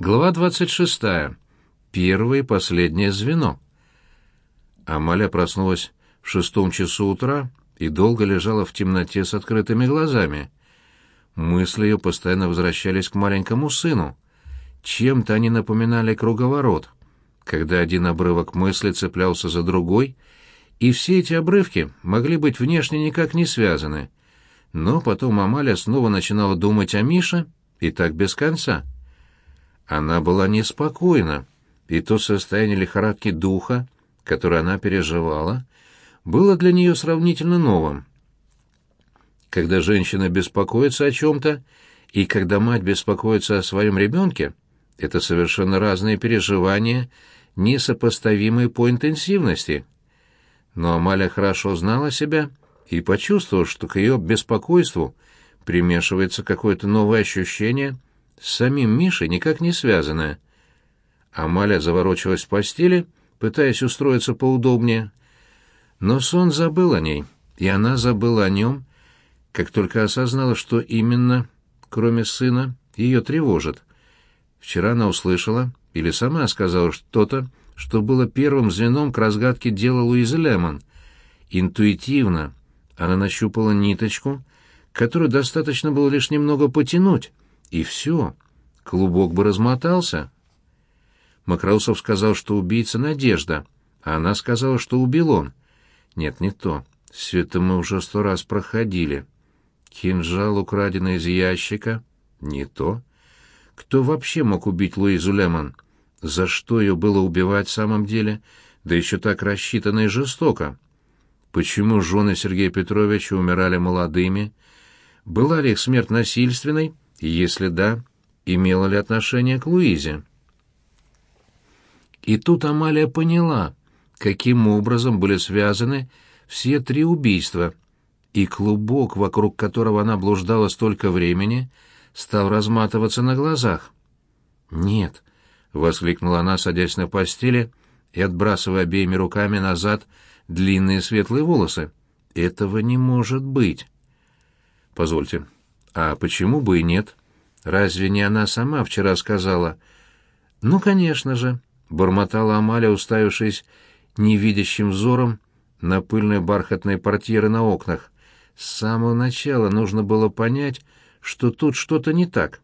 Глава 26. Первое и последнее звено. Амаля проснулась в шестом часу утра и долго лежала в темноте с открытыми глазами. Мысли ее постоянно возвращались к маленькому сыну. Чем-то они напоминали круговорот, когда один обрывок мысли цеплялся за другой, и все эти обрывки могли быть внешне никак не связаны. Но потом Амаля снова начинала думать о Мише, и так без конца — она была неспокойна, и то состояние лихорадки духа, которое она переживала, было для нее сравнительно новым. Когда женщина беспокоится о чем-то, и когда мать беспокоится о своем ребенке, это совершенно разные переживания, несопоставимые по интенсивности. Но Амаля хорошо знала себя и почувствовала, что к ее беспокойству примешивается какое-то новое ощущение — с самим Мишей никак не связанное. Амаля заворочилась в постели, пытаясь устроиться поудобнее. Но сон забыл о ней, и она забыла о нем, как только осознала, что именно, кроме сына, ее тревожит. Вчера она услышала, или сама сказала что-то, что было первым звеном к разгадке дела Луизы Лемон. Интуитивно она нащупала ниточку, которую достаточно было лишь немного потянуть, и все. Клубок бы размотался. Макроусов сказал, что убийца Надежда, а она сказала, что убил он. Нет, не то. Все это мы уже сто раз проходили. Кинжал, украденный из ящика. Не то. Кто вообще мог убить Луизу Лемон? За что ее было убивать в самом деле? Да еще так рассчитанно и жестоко. Почему жены Сергея Петровича умирали молодыми? Была ли их смерть насильственной? Если да, имело ли отношение к Луизе? И тут Амалия поняла, каким образом были связаны все три убийства, и клубок, вокруг которого она блуждала столько времени, стал разматываться на глазах. «Нет», — воскликнула она, садясь на постели и отбрасывая обеими руками назад длинные светлые волосы. «Этого не может быть». «Позвольте, а почему бы и нет? Разве не она сама вчера сказала? Ну, конечно же, бормотала Амаля, уставившись невидящим взором на пыльные бархатные портьеры на окнах. С самого начала нужно было понять, что тут что-то не так.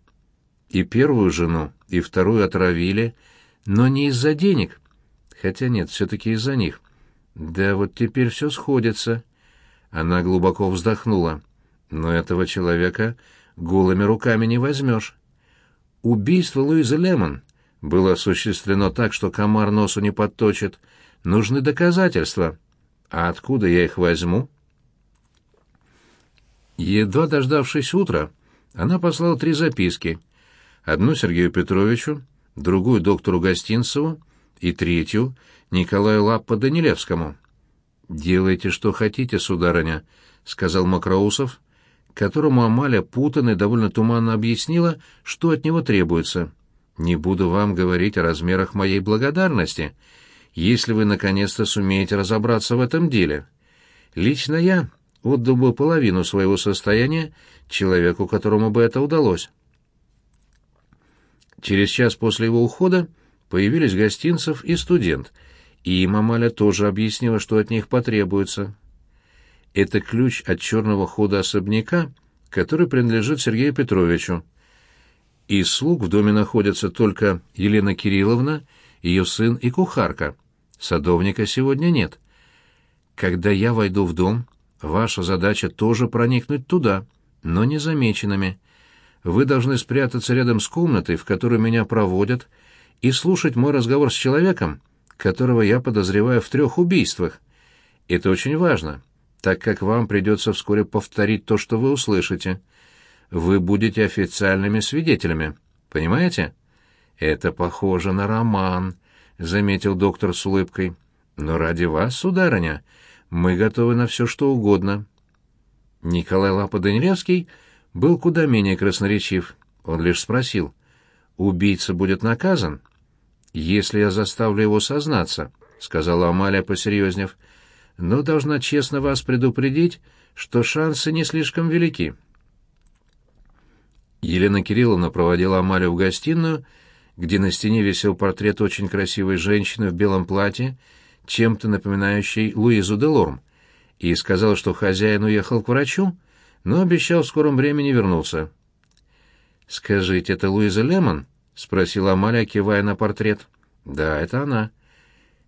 И первую жену, и вторую отравили, но не из-за денег. Хотя нет, все-таки из-за них. Да вот теперь все сходится. Она глубоко вздохнула. Но этого человека голыми руками не возьмешь. Убийство Луизы Лемон было осуществлено так, что комар носу не подточит. Нужны доказательства. А откуда я их возьму? Едва дождавшись утра, она послала три записки. Одну Сергею Петровичу, другую доктору Гостинцеву и третью Николаю Лаппо-Данилевскому. «Делайте, что хотите, сударыня», — сказал Макроусов, которому Амаля путанно и довольно туманно объяснила, что от него требуется. «Не буду вам говорить о размерах моей благодарности, если вы наконец-то сумеете разобраться в этом деле. Лично я отдал бы половину своего состояния человеку, которому бы это удалось». Через час после его ухода появились гостинцев и студент, и им Амаля тоже объяснила, что от них потребуется. Это ключ от черного хода особняка, который принадлежит Сергею Петровичу. Из слуг в доме находятся только Елена Кирилловна, ее сын и кухарка. Садовника сегодня нет. Когда я войду в дом, ваша задача тоже проникнуть туда, но незамеченными. Вы должны спрятаться рядом с комнатой, в которую меня проводят, и слушать мой разговор с человеком, которого я подозреваю в трех убийствах. Это очень важно так как вам придется вскоре повторить то, что вы услышите. Вы будете официальными свидетелями. Понимаете? Это похоже на роман, заметил доктор с улыбкой. Но ради вас, сударыня, мы готовы на все, что угодно. Николай Лапа-Данилевский был куда менее красноречив. Он лишь спросил, «Убийца будет наказан?» «Если я заставлю его сознаться», — сказала Амалия, посерьезнев, — но должна честно вас предупредить, что шансы не слишком велики. Елена Кирилловна проводила Амалию в гостиную, где на стене висел портрет очень красивой женщины в белом платье, чем-то напоминающей Луизу де Лорм, и сказал, что хозяин уехал к врачу, но обещал в скором времени вернуться. «Скажите, это Луиза Лемон?» — спросила Амалия, кивая на портрет. «Да, это она».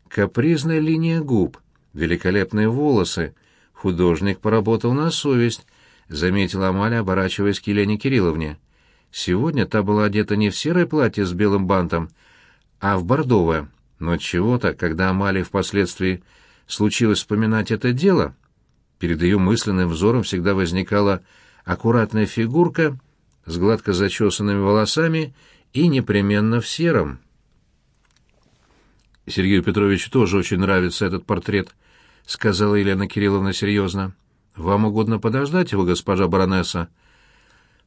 Капризная линия губ, великолепные волосы. Художник поработал на совесть, — заметила Амалия, оборачиваясь к Елене Кирилловне. Сегодня та была одета не в серое платье с белым бантом, а в бордовое. Но чего-то, когда Амалия впоследствии случилось вспоминать это дело, перед ее мысленным взором всегда возникала аккуратная фигурка с гладко зачесанными волосами и непременно в сером. Сергею Петровичу тоже очень нравится этот портрет, сказала Елена Кирилловна серьезно. Вам угодно подождать его, госпожа баронесса?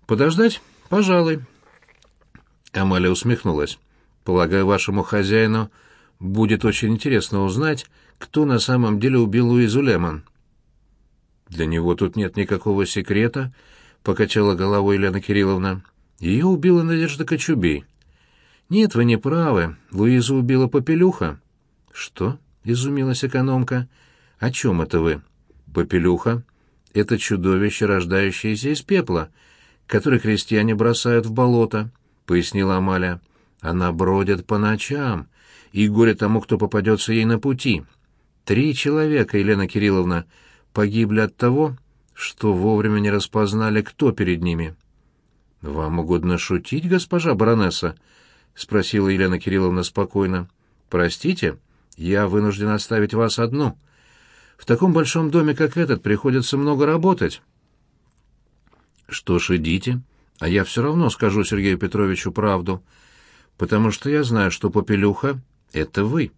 Подождать? Пожалуй. Амалия усмехнулась. Полагаю, вашему хозяину будет очень интересно узнать, кто на самом деле убил Луизу Лемон. Для него тут нет никакого секрета, покачала головой Елена Кирилловна. Ее убила Надежда Кочубей. «Нет, вы не правы. Луизу убила Попелюха». «Что?» — изумилась экономка. «О чем это вы?» «Попелюха — это чудовище, рождающееся из пепла, которое крестьяне бросают в болото», — пояснила Амаля. «Она бродит по ночам, и горе тому, кто попадется ей на пути. Три человека, Елена Кирилловна, погибли от того, что вовремя не распознали, кто перед ними». «Вам угодно шутить, госпожа баронесса?» — спросила Елена Кирилловна спокойно. «Простите, я вынужден оставить вас одну. В таком большом доме, как этот, приходится много работать». «Что ж, идите, а я все равно скажу Сергею Петровичу правду, потому что я знаю, что Попелюха — это вы».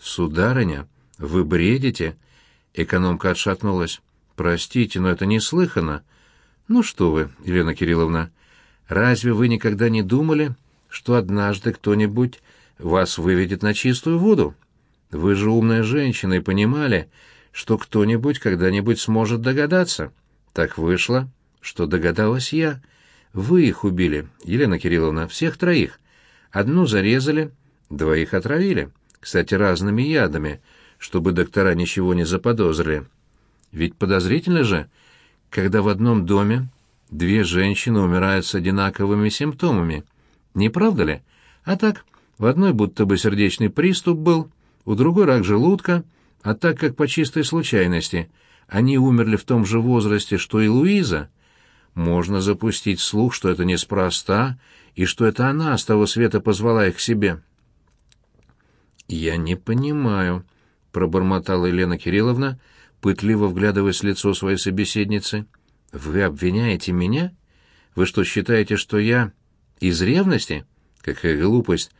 «Сударыня, вы бредите?» — экономка отшатнулась. «Простите, но это неслыханно». «Ну что вы, Елена Кирилловна, разве вы никогда не думали...» что однажды кто-нибудь вас выведет на чистую воду. Вы же умная женщина и понимали, что кто-нибудь когда-нибудь сможет догадаться. Так вышло, что догадалась я. Вы их убили, Елена Кирилловна, всех троих. Одну зарезали, двоих отравили, кстати, разными ядами, чтобы доктора ничего не заподозрили. Ведь подозрительно же, когда в одном доме две женщины умирают с одинаковыми симптомами — не правда ли? А так, в одной будто бы сердечный приступ был, у другой рак желудка, а так как по чистой случайности они умерли в том же возрасте, что и Луиза, можно запустить слух, что это неспроста, и что это она с того света позвала их к себе. «Я не понимаю», — пробормотала Елена Кирилловна, пытливо вглядываясь в лицо своей собеседницы. «Вы обвиняете меня? Вы что, считаете, что я из ревности? Какая глупость.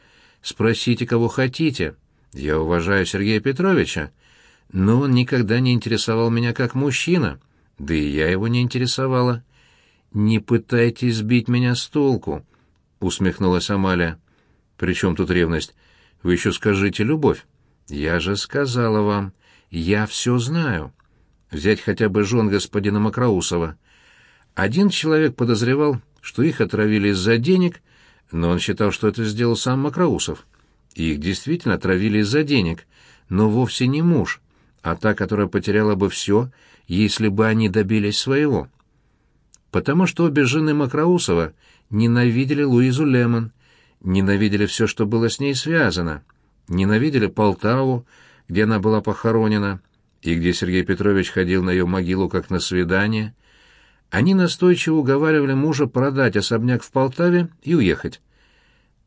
Спросите, кого хотите. Я уважаю Сергея Петровича, но он никогда не интересовал меня как мужчина, да и я его не интересовала. Не пытайтесь сбить меня с толку, усмехнулась Амалия. При чем тут ревность? Вы еще скажите любовь. Я же сказала вам, я все знаю. Взять хотя бы жен господина Макроусова. Один человек подозревал, что их отравили из-за денег, но он считал, что это сделал сам Макроусов. Их действительно отравили из-за денег, но вовсе не муж, а та, которая потеряла бы все, если бы они добились своего. Потому что обе жены Макроусова ненавидели Луизу Лемон, ненавидели все, что было с ней связано, ненавидели Полтаву, где она была похоронена, и где Сергей Петрович ходил на ее могилу как на свидание — они настойчиво уговаривали мужа продать особняк в Полтаве и уехать.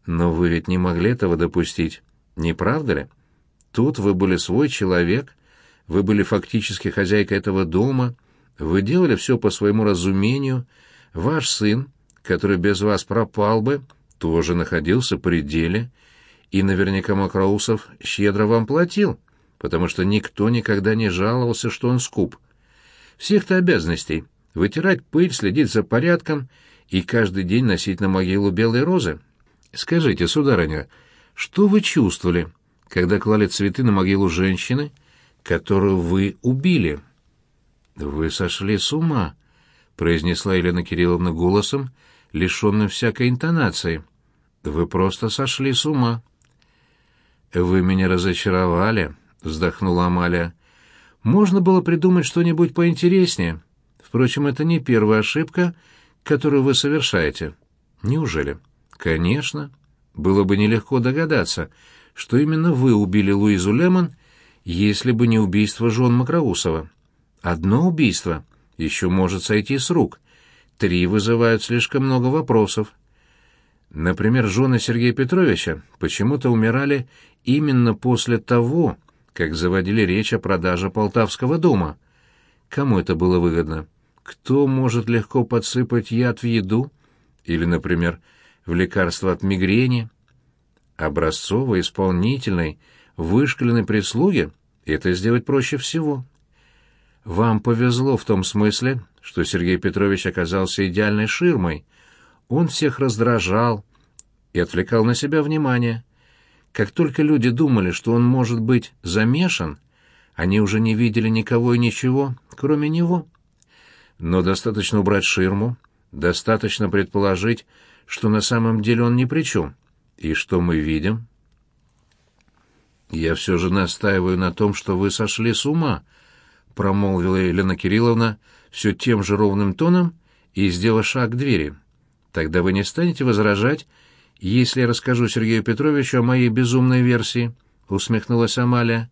Но вы ведь не могли этого допустить, не правда ли? Тут вы были свой человек, вы были фактически хозяйкой этого дома, вы делали все по своему разумению, ваш сын, который без вас пропал бы, тоже находился при деле, и наверняка Макроусов щедро вам платил, потому что никто никогда не жаловался, что он скуп. Всех-то обязанностей вытирать пыль, следить за порядком и каждый день носить на могилу белые розы. Скажите, сударыня, что вы чувствовали, когда клали цветы на могилу женщины, которую вы убили? Вы сошли с ума, произнесла Елена Кирилловна голосом, лишенным всякой интонации. Вы просто сошли с ума. Вы меня разочаровали, вздохнула Амалия. Можно было придумать что-нибудь поинтереснее. Впрочем, это не первая ошибка, которую вы совершаете. Неужели? Конечно. Было бы нелегко догадаться, что именно вы убили Луизу Лемон, если бы не убийство Жон Макроусова. Одно убийство еще может сойти с рук. Три вызывают слишком много вопросов. Например, жены Сергея Петровича почему-то умирали именно после того, как заводили речь о продаже Полтавского дома. Кому это было выгодно? Кто может легко подсыпать яд в еду? Или, например, в лекарство от мигрени? Образцовой, исполнительной, вышкаленной прислуге это сделать проще всего. Вам повезло в том смысле, что Сергей Петрович оказался идеальной ширмой. Он всех раздражал и отвлекал на себя внимание. Как только люди думали, что он может быть замешан, они уже не видели никого и ничего, кроме него. Но достаточно убрать ширму, достаточно предположить, что на самом деле он ни при чем. И что мы видим? «Я все же настаиваю на том, что вы сошли с ума», — промолвила Елена Кирилловна все тем же ровным тоном и сделала шаг к двери. «Тогда вы не станете возражать, если я расскажу Сергею Петровичу о моей безумной версии?» — усмехнулась Амалия.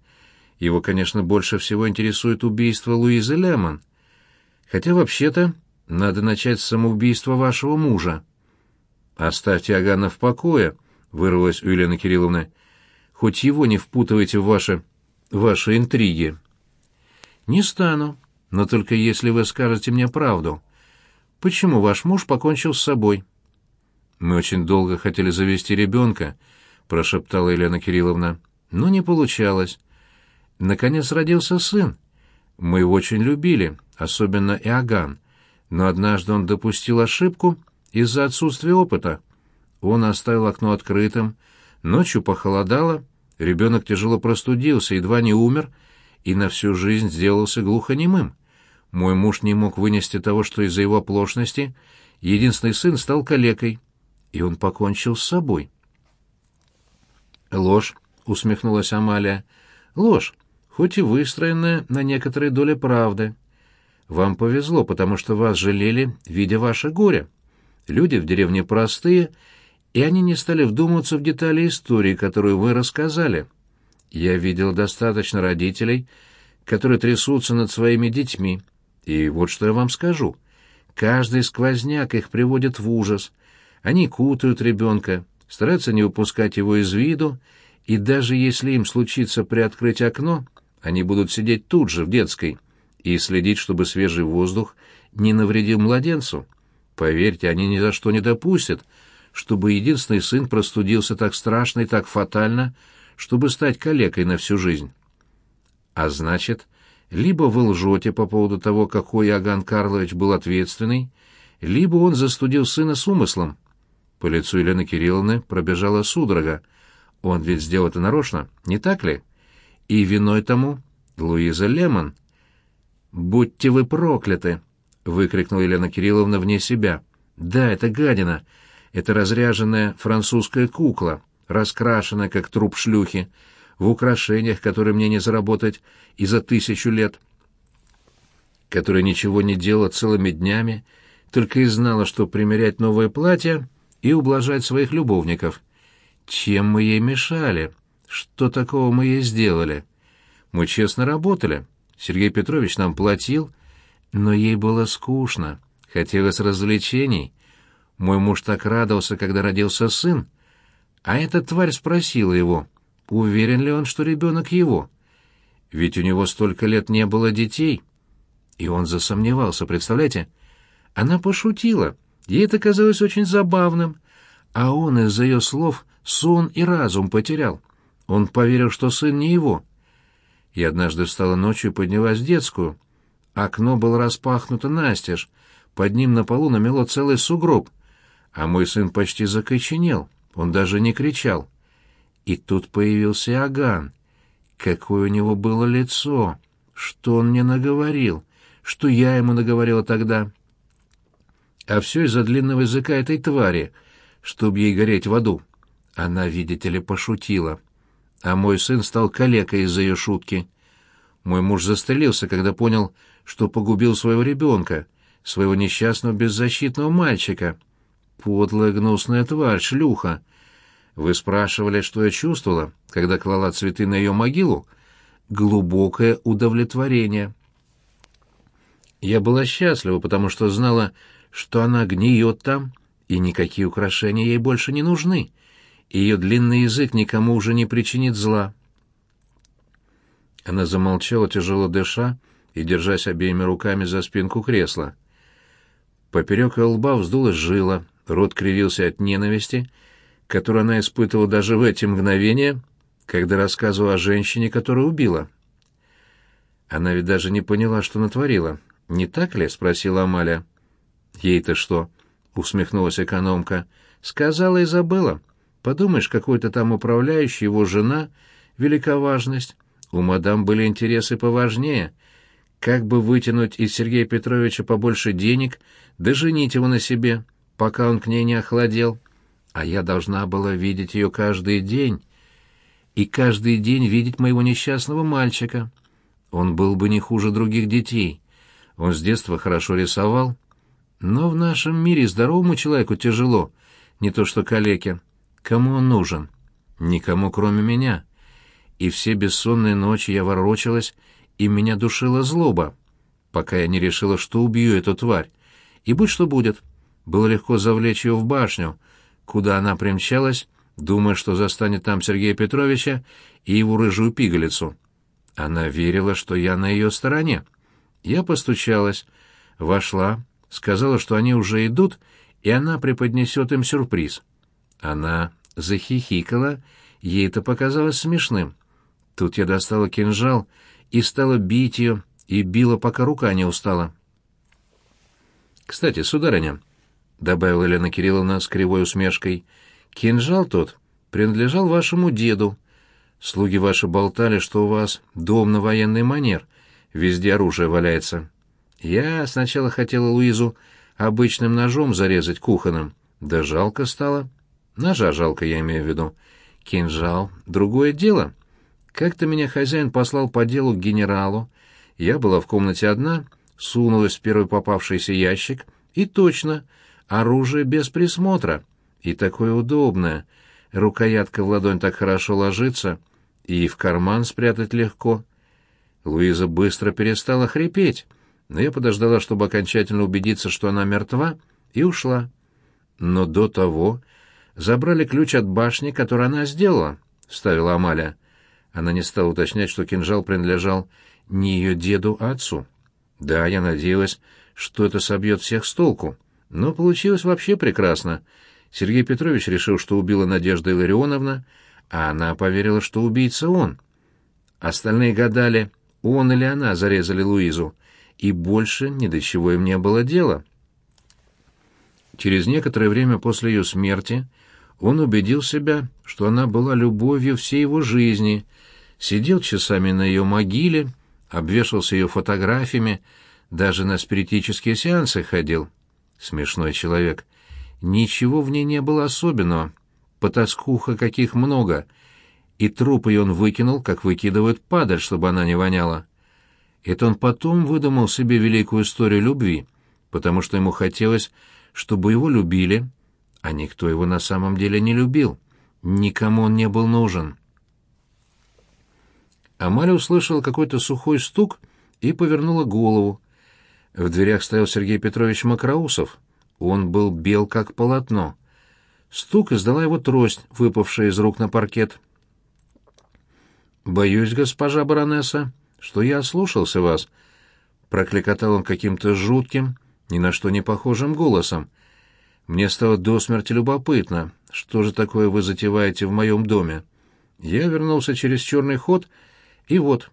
«Его, конечно, больше всего интересует убийство Луизы Лемон. Хотя, вообще-то, надо начать с самоубийства вашего мужа». «Оставьте Агана в покое», — вырвалась у Елены Кирилловны. «Хоть его не впутывайте в ваши... ваши интриги». «Не стану, но только если вы скажете мне правду. Почему ваш муж покончил с собой?» «Мы очень долго хотели завести ребенка», — прошептала Елена Кирилловна. «Но не получалось. Наконец родился сын. Мы его очень любили, особенно Иоганн. Но однажды он допустил ошибку из-за отсутствия опыта. Он оставил окно открытым, ночью похолодало, ребенок тяжело простудился, едва не умер и на всю жизнь сделался глухонемым. Мой муж не мог вынести того, что из-за его оплошности единственный сын стал калекой, и он покончил с собой. «Ложь», — усмехнулась Амалия, — «ложь, хоть и выстроенная на некоторой доле правды. Вам повезло, потому что вас жалели, видя ваше горе. Люди в деревне простые, и они не стали вдумываться в детали истории, которую вы рассказали. Я видел достаточно родителей, которые трясутся над своими детьми, и вот что я вам скажу. Каждый сквозняк их приводит в ужас. Они кутают ребенка, стараются не выпускать его из виду, и даже если им случится приоткрыть окно, они будут сидеть тут же, в детской, и следить, чтобы свежий воздух не навредил младенцу. Поверьте, они ни за что не допустят, чтобы единственный сын простудился так страшно и так фатально, чтобы стать калекой на всю жизнь. А значит, либо вы лжете по поводу того, какой Иоганн Карлович был ответственный, либо он застудил сына с умыслом. По лицу Елены Кирилловны пробежала судорога. Он ведь сделал это нарочно, не так ли? И виной тому Луиза Лемон. «Будьте вы прокляты!» — выкрикнула Елена Кирилловна вне себя. «Да, это гадина. Это разряженная французская кукла, раскрашенная, как труп шлюхи, в украшениях, которые мне не заработать и за тысячу лет, которая ничего не делала целыми днями, только и знала, что примерять новое платье и ублажать своих любовников. Чем мы ей мешали? Что такого мы ей сделали? Мы честно работали. Сергей Петрович нам платил, но ей было скучно. Хотелось развлечений. Мой муж так радовался, когда родился сын. А эта тварь спросила его, уверен ли он, что ребенок его. Ведь у него столько лет не было детей. И он засомневался, представляете? Она пошутила. Ей это казалось очень забавным. А он из-за ее слов сон и разум потерял. Он поверил, что сын не его. И однажды встала ночью и поднялась в детскую. Окно было распахнуто настежь. Под ним на полу намело целый сугроб. А мой сын почти закоченел. Он даже не кричал. И тут появился Аган. Какое у него было лицо! Что он мне наговорил? Что я ему наговорила тогда? А все из-за длинного языка этой твари, чтоб ей гореть в аду. Она, видите ли, пошутила. А мой сын стал калекой из-за ее шутки. Мой муж застрелился, когда понял, что погубил своего ребенка, своего несчастного беззащитного мальчика. Подлая гнусная тварь, шлюха. Вы спрашивали, что я чувствовала, когда клала цветы на ее могилу? Глубокое удовлетворение. Я была счастлива, потому что знала, что она гниет там, и никакие украшения ей больше не нужны. Ее длинный язык никому уже не причинит зла. Она замолчала, тяжело дыша и держась обеими руками за спинку кресла. Поперек ее лба вздулась жила, рот кривился от ненависти, которую она испытывала даже в эти мгновения, когда рассказывала о женщине, которую убила. Она ведь даже не поняла, что натворила. «Не так ли?» — спросила Амаля. «Ей-то что?» — усмехнулась экономка. «Сказала и забыла. Подумаешь, какой-то там управляющий, его жена, велика важность. У мадам были интересы поважнее. Как бы вытянуть из Сергея Петровича побольше денег, да женить его на себе, пока он к ней не охладел. А я должна была видеть ее каждый день. И каждый день видеть моего несчастного мальчика. Он был бы не хуже других детей. Он с детства хорошо рисовал. Но в нашем мире здоровому человеку тяжело, не то что калеке. Кому он нужен? Никому, кроме меня. И все бессонные ночи я ворочалась, и меня душила злоба, пока я не решила, что убью эту тварь. И будь что будет. Было легко завлечь ее в башню, куда она примчалась, думая, что застанет там Сергея Петровича и его рыжую пигалицу. Она верила, что я на ее стороне. Я постучалась, вошла, сказала, что они уже идут, и она преподнесет им сюрприз. Она захихикала, ей это показалось смешным. Тут я достала кинжал и стала бить ее, и била, пока рука не устала. «Кстати, сударыня», — добавила Елена Кирилловна с кривой усмешкой, — «кинжал тот принадлежал вашему деду. Слуги ваши болтали, что у вас дом на военный манер, везде оружие валяется. Я сначала хотела Луизу обычным ножом зарезать кухонным, да жалко стало». Ножа жалко, я имею в виду. Кинжал — другое дело. Как-то меня хозяин послал по делу к генералу. Я была в комнате одна, сунулась в первый попавшийся ящик, и точно, оружие без присмотра. И такое удобное. Рукоятка в ладонь так хорошо ложится, и в карман спрятать легко. Луиза быстро перестала хрипеть, но я подождала, чтобы окончательно убедиться, что она мертва, и ушла. Но до того забрали ключ от башни, который она сделала», — вставила Амаля. Она не стала уточнять, что кинжал принадлежал не ее деду, а отцу. Да, я надеялась, что это собьет всех с толку. Но получилось вообще прекрасно. Сергей Петрович решил, что убила Надежда Илларионовна, а она поверила, что убийца он. Остальные гадали, он или она зарезали Луизу, и больше ни до чего им не было дела. Через некоторое время после ее смерти он убедил себя, что она была любовью всей его жизни, сидел часами на ее могиле, обвешался ее фотографиями, даже на спиритические сеансы ходил. Смешной человек. Ничего в ней не было особенного, потаскуха каких много, и труп ее он выкинул, как выкидывают падаль, чтобы она не воняла. Это он потом выдумал себе великую историю любви, потому что ему хотелось, чтобы его любили, а никто его на самом деле не любил. Никому он не был нужен. Амаля услышала какой-то сухой стук и повернула голову. В дверях стоял Сергей Петрович Макроусов. Он был бел, как полотно. Стук издала его трость, выпавшая из рук на паркет. «Боюсь, госпожа баронесса, что я ослушался вас», — прокликотал он каким-то жутким, ни на что не похожим голосом. Мне стало до смерти любопытно, что же такое вы затеваете в моем доме. Я вернулся через черный ход, и вот.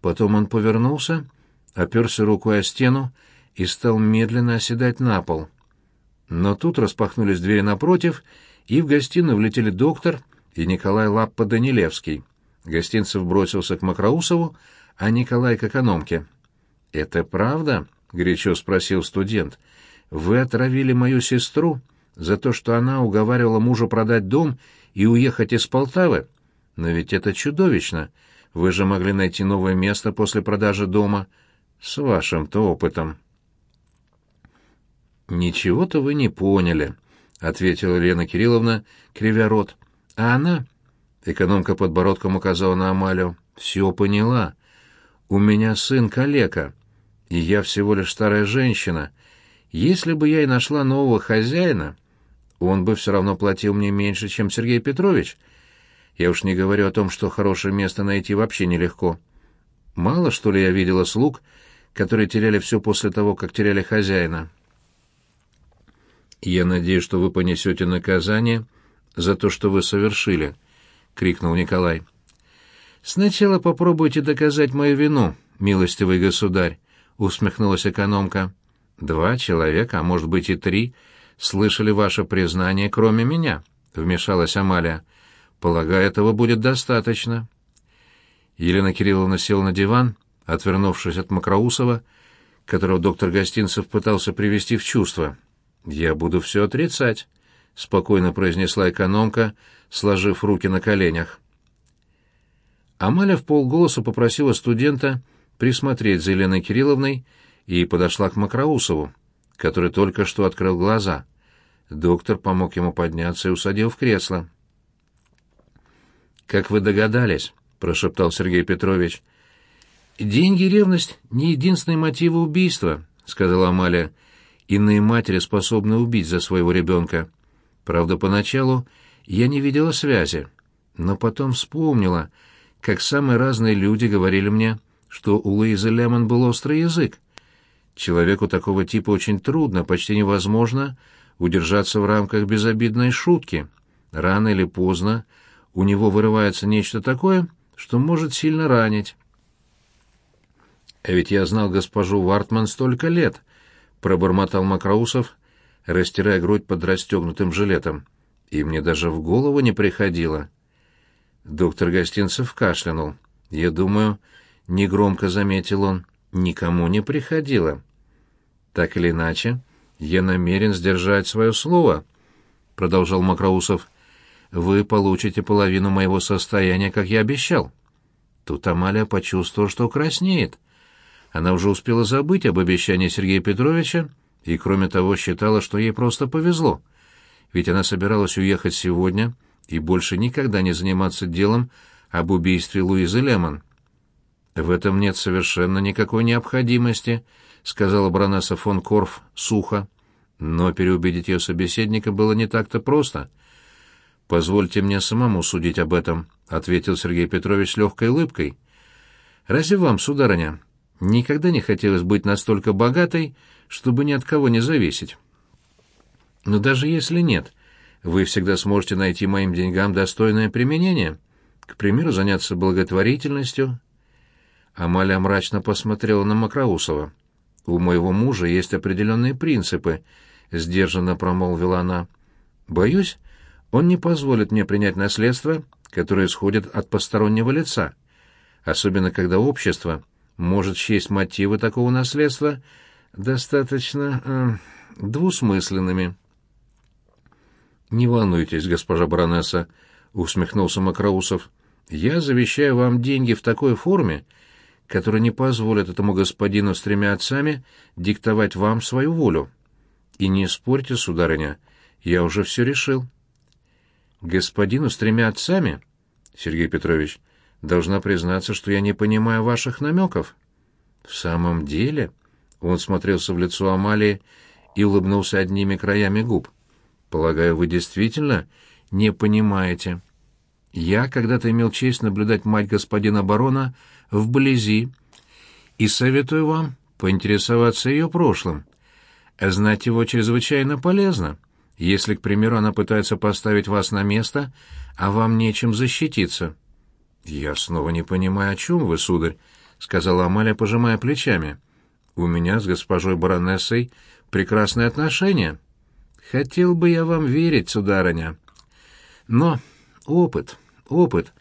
Потом он повернулся, оперся рукой о стену и стал медленно оседать на пол. Но тут распахнулись двери напротив, и в гостиную влетели доктор и Николай Лаппа-Данилевский. Гостинцев бросился к Макроусову, а Николай к экономке. «Это правда?» — горячо спросил студент. — вы отравили мою сестру, за то, что она уговаривала мужа продать дом и уехать из Полтавы? Но ведь это чудовищно. Вы же могли найти новое место после продажи дома с вашим-то опытом. «Ничего-то вы не поняли», — ответила Лена Кирилловна, кривя рот. «А она...» — экономка подбородком указала на Амалию. «Все поняла. У меня сын калека, и я всего лишь старая женщина. Если бы я и нашла нового хозяина, он бы все равно платил мне меньше, чем Сергей Петрович. Я уж не говорю о том, что хорошее место найти вообще нелегко. Мало, что ли, я видела слуг, которые теряли все после того, как теряли хозяина». «Я надеюсь, что вы понесете наказание за то, что вы совершили», — крикнул Николай. «Сначала попробуйте доказать мою вину, милостивый государь», — усмехнулась экономка. «Два человека, а может быть и три, слышали ваше признание, кроме меня», — вмешалась Амалия. «Полагаю, этого будет достаточно». Елена Кирилловна села на диван, отвернувшись от Макроусова, которого доктор Гостинцев пытался привести в чувство. «Я буду все отрицать», — спокойно произнесла экономка, сложив руки на коленях. Амаля в полголоса попросила студента присмотреть за Еленой Кирилловной и подошла к Макроусову, который только что открыл глаза. Доктор помог ему подняться и усадил в кресло. «Как вы догадались», — прошептал Сергей Петрович. «Деньги и ревность — не единственные мотивы убийства», — сказала Амалия. Иные матери способны убить за своего ребенка. Правда, поначалу я не видела связи, но потом вспомнила, как самые разные люди говорили мне, что у Луизы Лемон был острый язык. Человеку такого типа очень трудно, почти невозможно удержаться в рамках безобидной шутки. Рано или поздно у него вырывается нечто такое, что может сильно ранить. А ведь я знал госпожу Вартман столько лет, пробормотал Макроусов, растирая грудь под расстегнутым жилетом. И мне даже в голову не приходило. Доктор Гостинцев кашлянул. Я думаю, негромко заметил он, никому не приходило. Так или иначе, я намерен сдержать свое слово, продолжал Макроусов. Вы получите половину моего состояния, как я обещал. Тут Амалия почувствовала, что краснеет. Она уже успела забыть об обещании Сергея Петровича и, кроме того, считала, что ей просто повезло. Ведь она собиралась уехать сегодня и больше никогда не заниматься делом об убийстве Луизы Лемон. «В этом нет совершенно никакой необходимости», — сказала баронесса фон Корф сухо. Но переубедить ее собеседника было не так-то просто. «Позвольте мне самому судить об этом», — ответил Сергей Петрович с легкой улыбкой. «Разве вам, сударыня, Никогда не хотелось быть настолько богатой, чтобы ни от кого не зависеть. Но даже если нет, вы всегда сможете найти моим деньгам достойное применение. К примеру, заняться благотворительностью. Амалия мрачно посмотрела на Макроусова. «У моего мужа есть определенные принципы», — сдержанно промолвила она. «Боюсь, он не позволит мне принять наследство, которое исходит от постороннего лица, особенно когда общество...» может счесть мотивы такого наследства достаточно э, двусмысленными. «Не волнуйтесь, госпожа баронесса», — усмехнулся Макроусов. «Я завещаю вам деньги в такой форме, которая не позволит этому господину с тремя отцами диктовать вам свою волю. И не спорьте, сударыня, я уже все решил». «Господину с тремя отцами?» «Сергей Петрович, Должна признаться, что я не понимаю ваших намеков». «В самом деле?» Он смотрелся в лицо Амалии и улыбнулся одними краями губ. «Полагаю, вы действительно не понимаете. Я когда-то имел честь наблюдать мать господина барона вблизи и советую вам поинтересоваться ее прошлым. Знать его чрезвычайно полезно, если, к примеру, она пытается поставить вас на место, а вам нечем защититься». «Я снова не понимаю, о чем вы, сударь», — сказала Амалия, пожимая плечами. «У меня с госпожой баронессой прекрасные отношения. Хотел бы я вам верить, сударыня. Но опыт, опыт.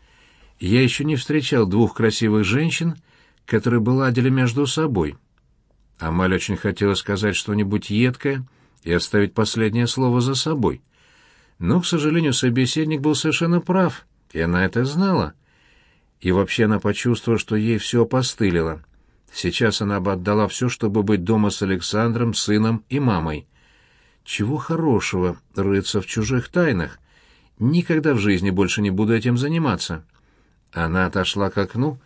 Я еще не встречал двух красивых женщин, которые бы ладили между собой». Амалия очень хотела сказать что-нибудь едкое и оставить последнее слово за собой. Но, к сожалению, собеседник был совершенно прав, и она это знала. И вообще она почувствовала, что ей все опостылило. Сейчас она бы отдала все, чтобы быть дома с Александром, сыном и мамой. Чего хорошего рыться в чужих тайнах? Никогда в жизни больше не буду этим заниматься. Она отошла к окну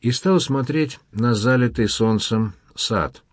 и стала смотреть на залитый солнцем сад.